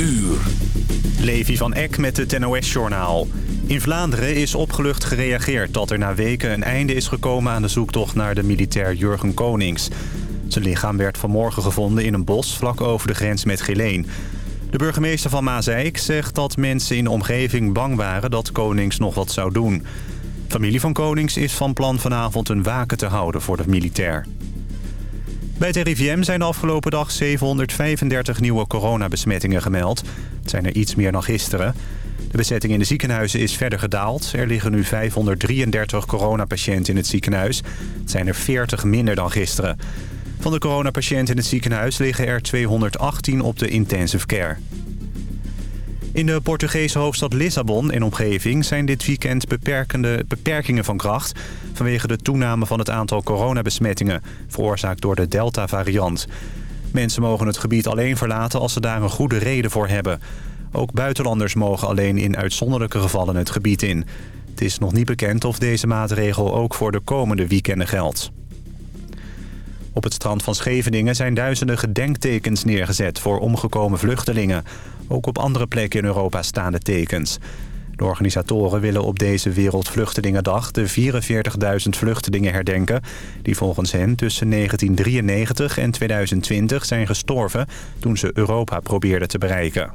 uur. Levi van Eck met het NOS-journaal. In Vlaanderen is opgelucht gereageerd dat er na weken een einde is gekomen aan de zoektocht naar de militair Jurgen Konings. Zijn lichaam werd vanmorgen gevonden in een bos vlak over de grens met Geleen. De burgemeester van Maasijk zegt dat mensen in de omgeving bang waren dat Konings nog wat zou doen. Familie van Konings is van plan vanavond een waken te houden voor de militair. Bij het RIVM zijn de afgelopen dag 735 nieuwe coronabesmettingen gemeld. Het zijn er iets meer dan gisteren. De bezetting in de ziekenhuizen is verder gedaald. Er liggen nu 533 coronapatiënten in het ziekenhuis. Het zijn er 40 minder dan gisteren. Van de coronapatiënten in het ziekenhuis liggen er 218 op de intensive care. In de Portugese hoofdstad Lissabon en omgeving zijn dit weekend beperkende beperkingen van kracht... vanwege de toename van het aantal coronabesmettingen, veroorzaakt door de Delta-variant. Mensen mogen het gebied alleen verlaten als ze daar een goede reden voor hebben. Ook buitenlanders mogen alleen in uitzonderlijke gevallen het gebied in. Het is nog niet bekend of deze maatregel ook voor de komende weekenden geldt. Op het strand van Scheveningen zijn duizenden gedenktekens neergezet voor omgekomen vluchtelingen. Ook op andere plekken in Europa staan de tekens. De organisatoren willen op deze Wereldvluchtelingendag de 44.000 vluchtelingen herdenken... die volgens hen tussen 1993 en 2020 zijn gestorven toen ze Europa probeerden te bereiken.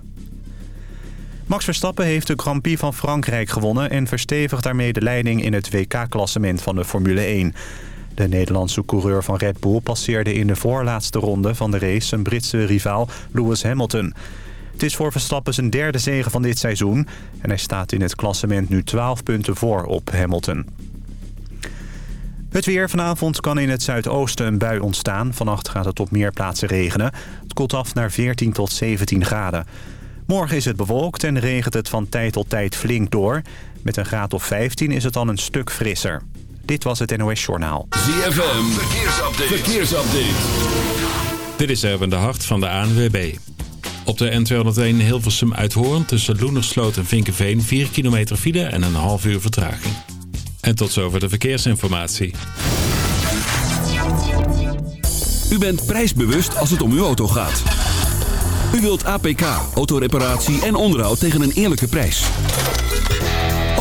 Max Verstappen heeft de Grand Prix van Frankrijk gewonnen... en verstevigt daarmee de leiding in het WK-klassement van de Formule 1. De Nederlandse coureur van Red Bull passeerde in de voorlaatste ronde van de race... zijn Britse rivaal Lewis Hamilton... Het is voor Verstappen zijn derde zege van dit seizoen... en hij staat in het klassement nu 12 punten voor op Hamilton. Het weer vanavond kan in het zuidoosten een bui ontstaan. Vannacht gaat het op meer plaatsen regenen. Het koelt af naar 14 tot 17 graden. Morgen is het bewolkt en regent het van tijd tot tijd flink door. Met een graad of 15 is het dan een stuk frisser. Dit was het NOS Journaal. ZFM, verkeersupdate. verkeersupdate. Dit is Erwin de Hart van de ANWB. Op de N201 Hilversum Uithoorn tussen Loenersloot en Vinkenveen 4 kilometer file en een half uur vertraging. En tot zover de verkeersinformatie. U bent prijsbewust als het om uw auto gaat. U wilt APK, autoreparatie en onderhoud tegen een eerlijke prijs.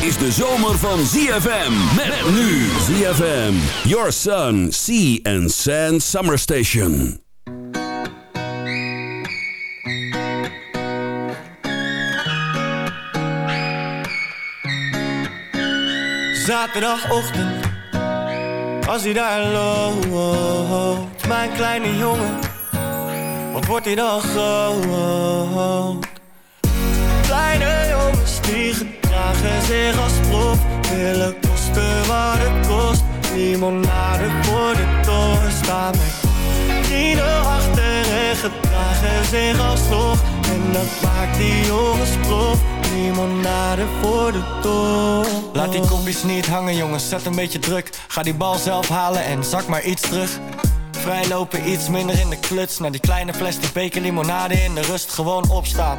Is de zomer van ZFM. Met nu ZFM. Your Sun, Sea and Sand Summer Station. Zaterdagochtend, als hij daar loopt, mijn kleine jongen, wat wordt hij dan groot? Gedragen zich als prof, willen kosten wat het kost. Limonade voor de toren staan met vrienden achter en gedragen zich als stof. En dat maakt die jongens prof. Limonade voor de toren. Laat die kopjes niet hangen jongens, zet een beetje druk. Ga die bal zelf halen en zak maar iets terug. Vrijlopen iets minder in de kluts. Naar die kleine plastic beker limonade in de rust gewoon opstaan.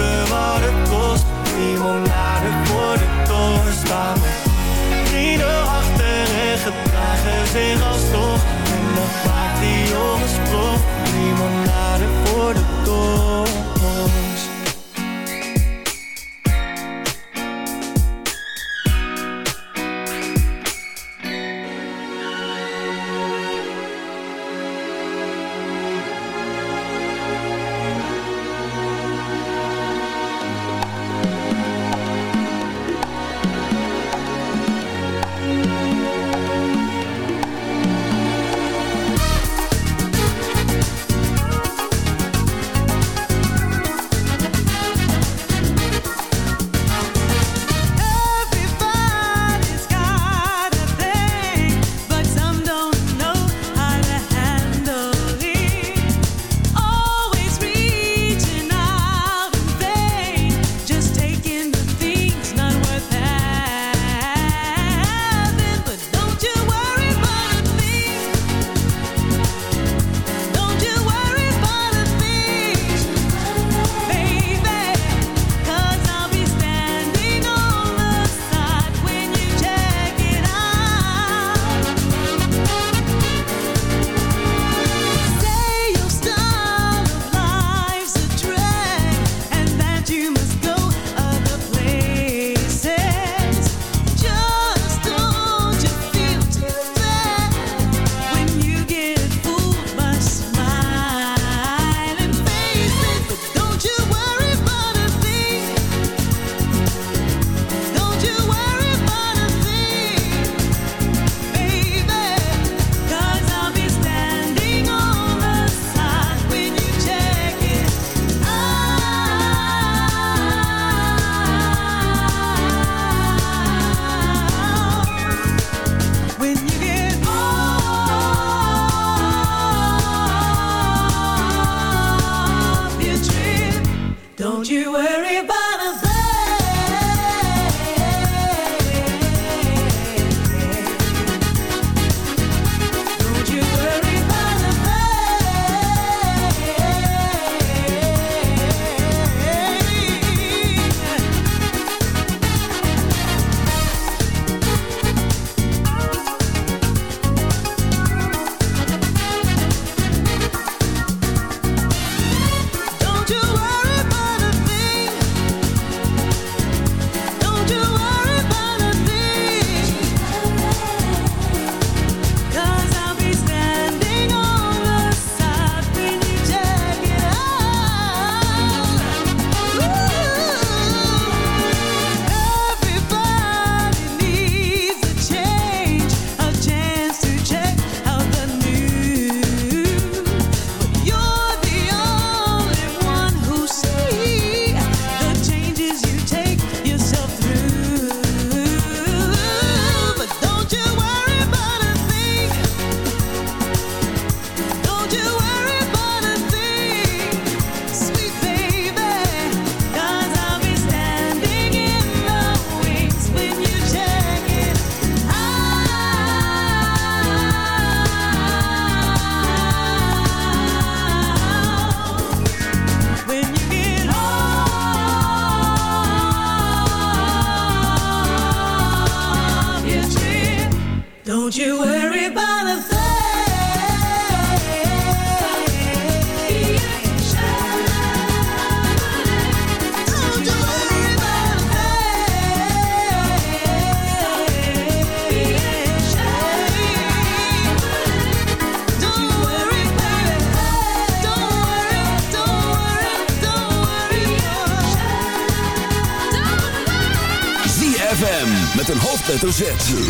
kosten wat het kost. Limonade voor de toren staan Vrienden achter en gedragen zich als toch En dat maakt die jongens prof. Limonade hoofdletter Z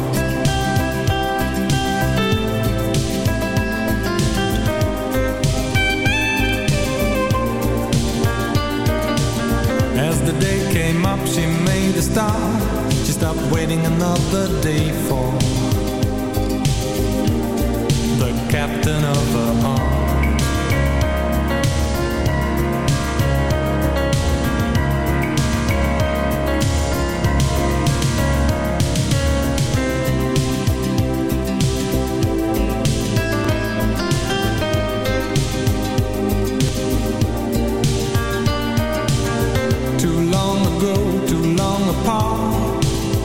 start Just stop waiting another day for The captain of the army.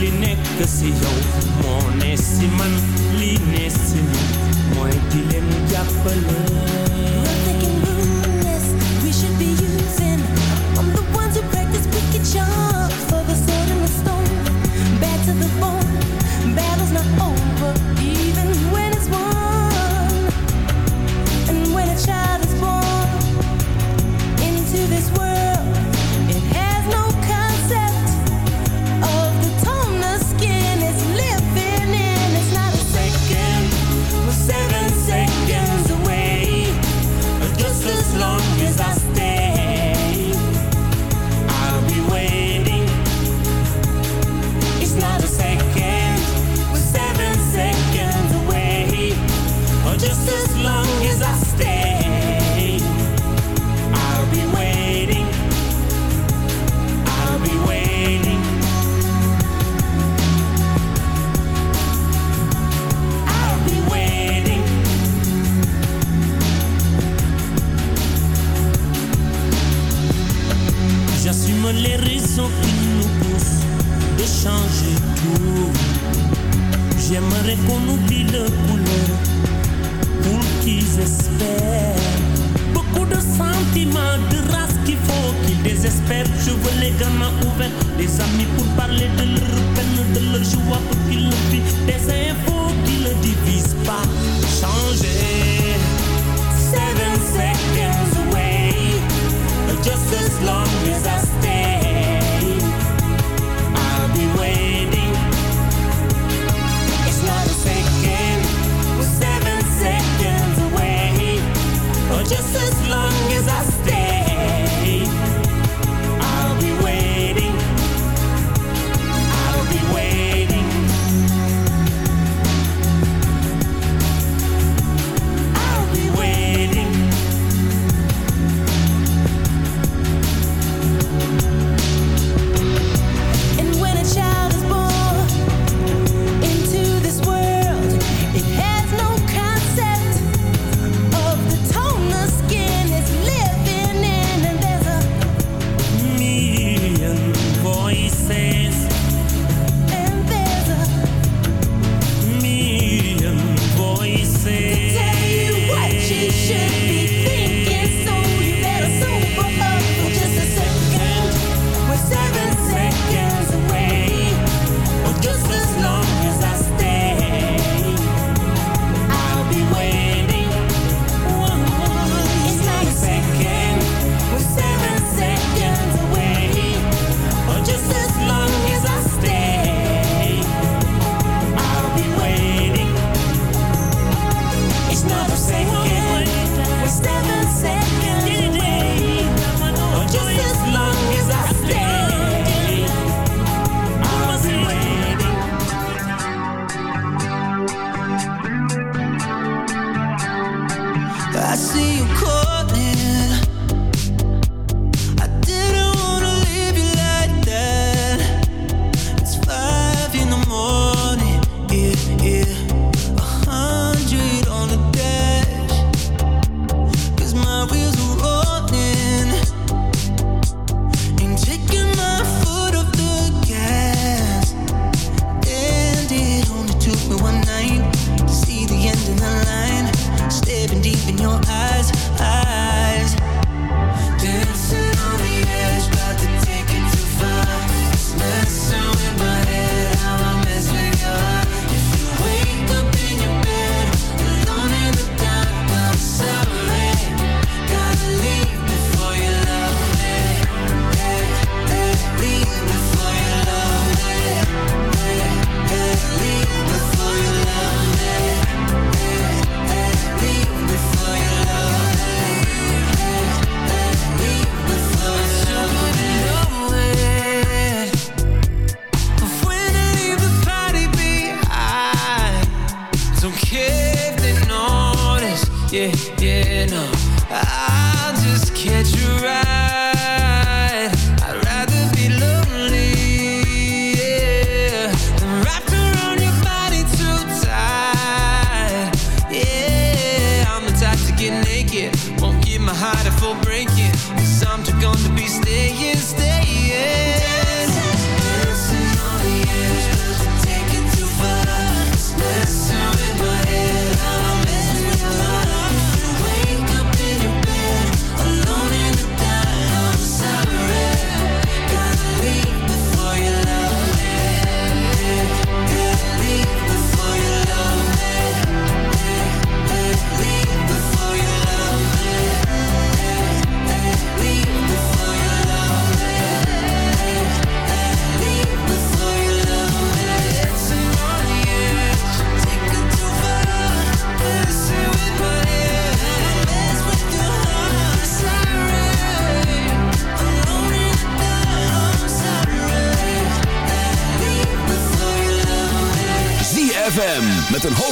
linekasi jou mo nesi man li nesi mo moy di len jappale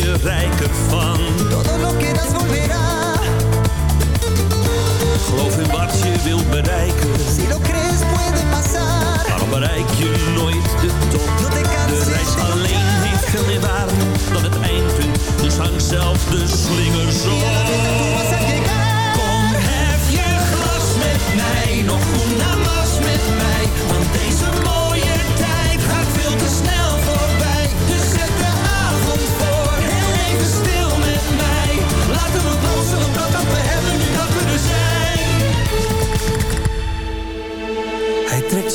je rijker van. Todo lo volverá. Geloof in wat je wilt bereiken. Si puede pasar. Bereik je nooit de top. De reis alleen heeft veel meer waarde dan het eindpunt. Dus hang zelf de slinger zo. Kom, heb je glas met mij. Nog groen was met mij. Want deze mooie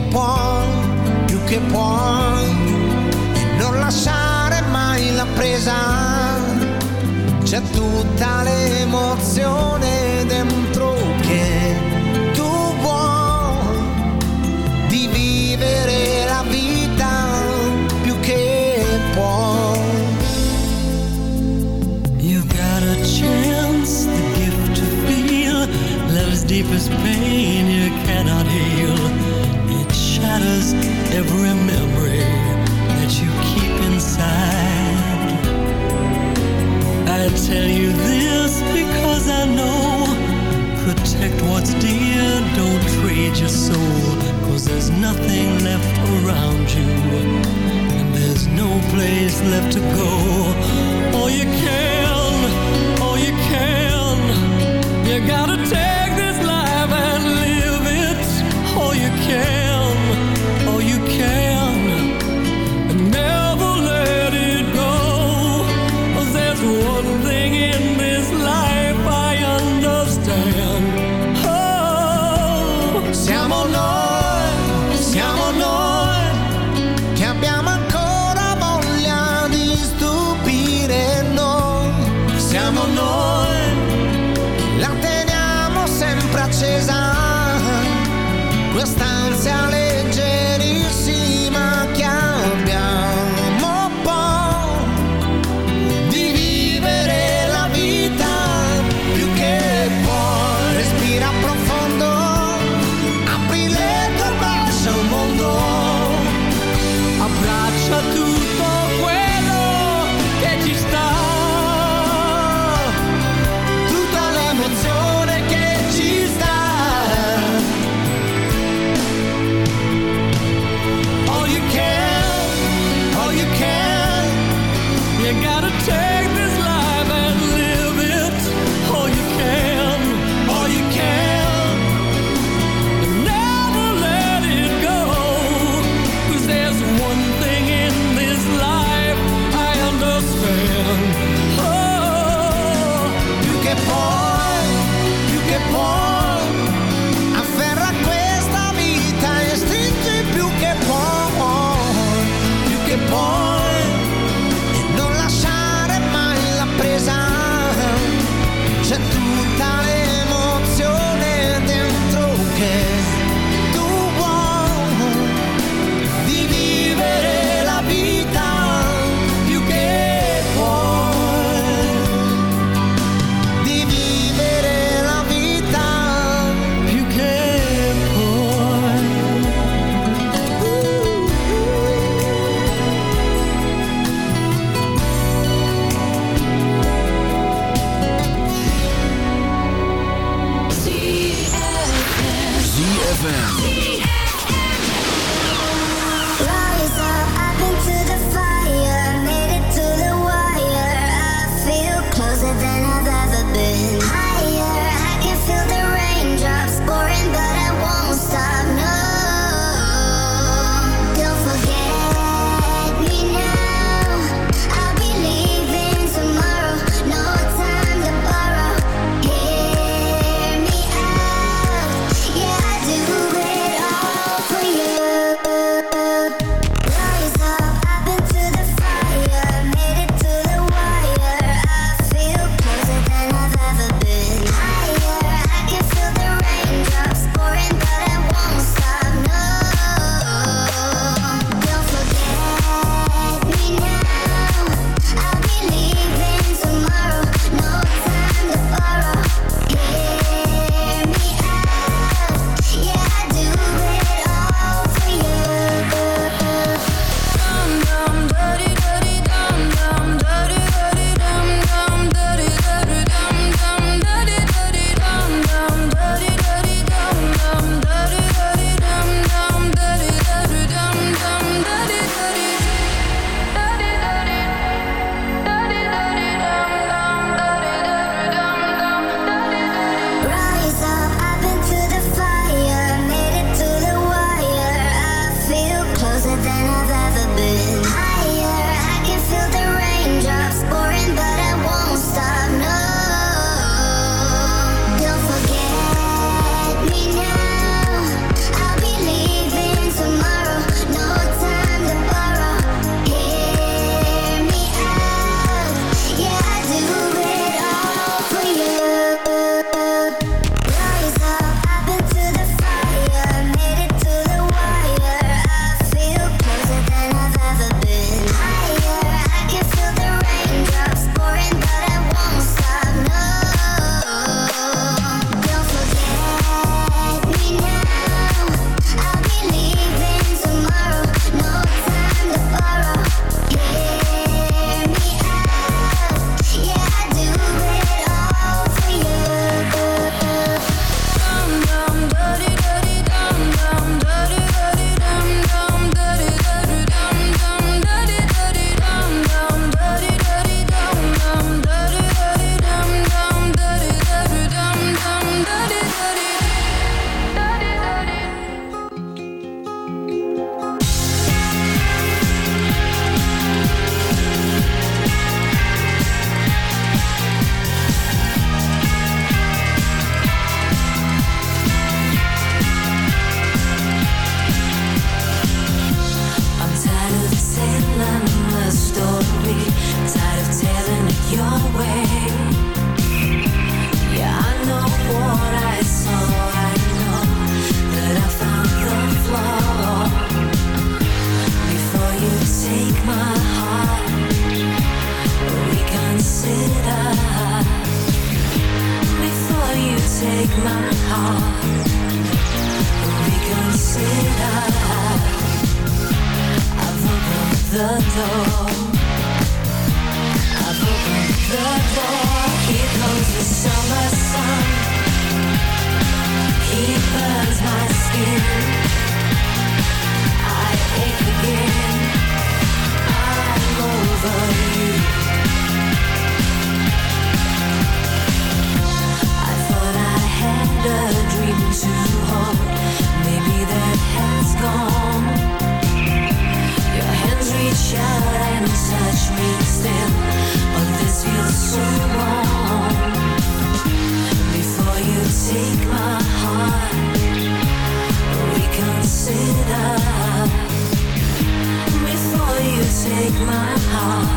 che puoi, più che puoi, e non lasciare mai la presa, c'è tutta l'emozione soul Cause there's nothing left around you. And there's no place left to go. All you can, all you can You gotta take take my heart,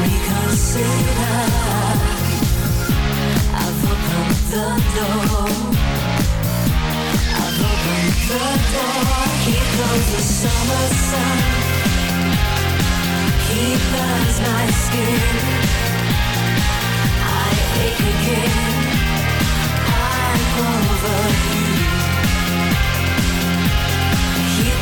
reconsider. I've opened the door. I've opened the door. Here goes the summer sun. He burns my skin. I ache again. I'm over you.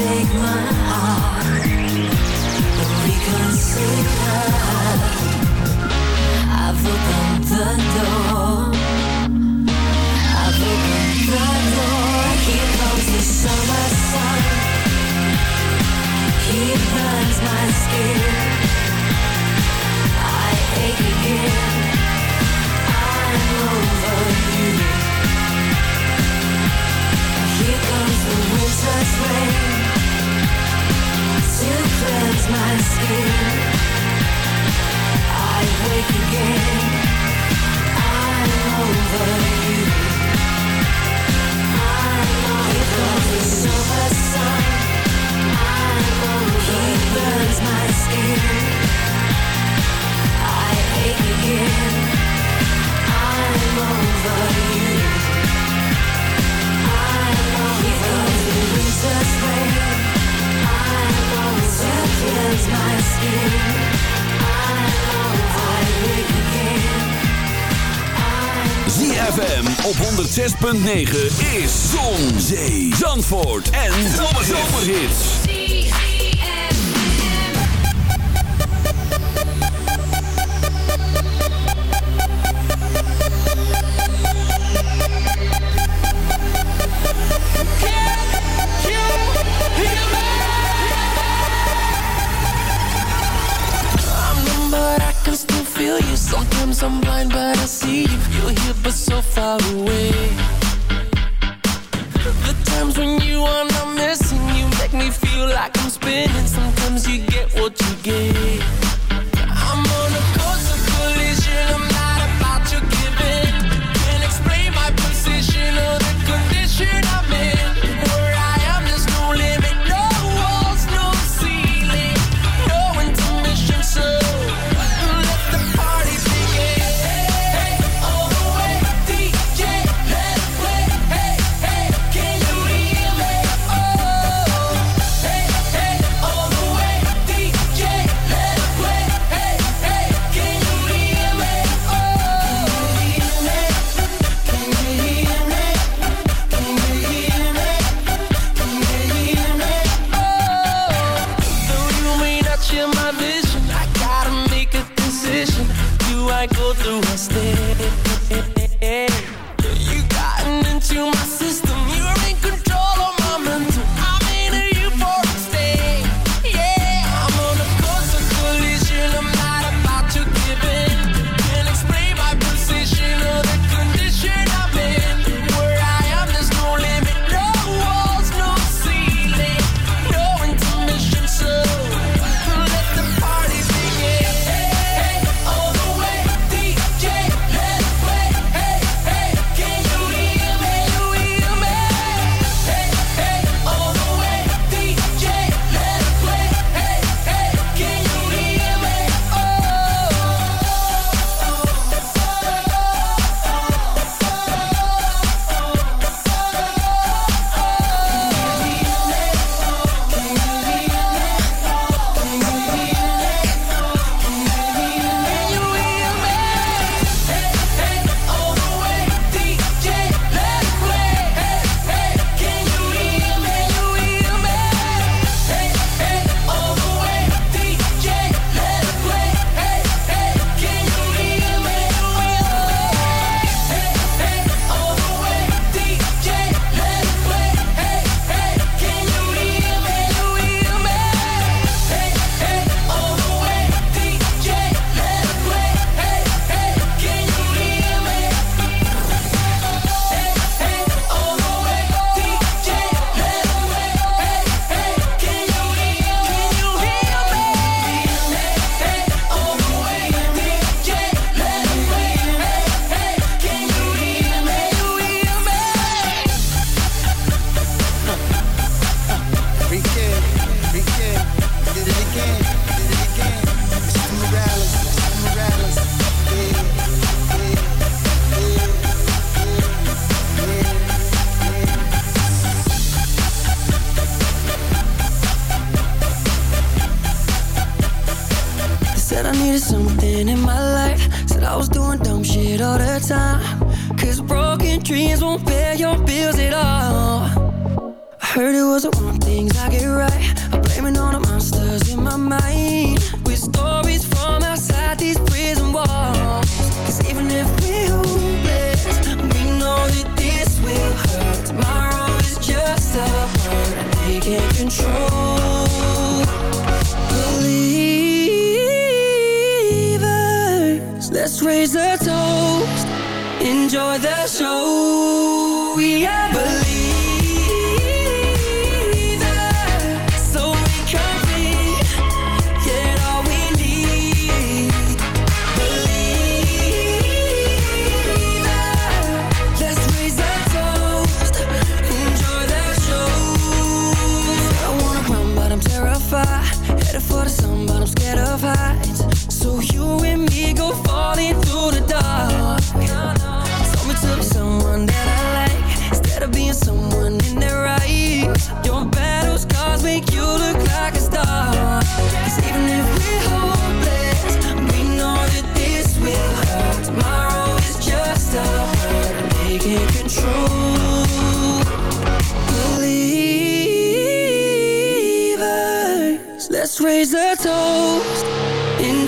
take my heart, but we can see. 106.9 is Zon, Zee, Zandvoort en Zomerhits. Sometimes I'm blind, but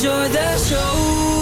Enjoy the show.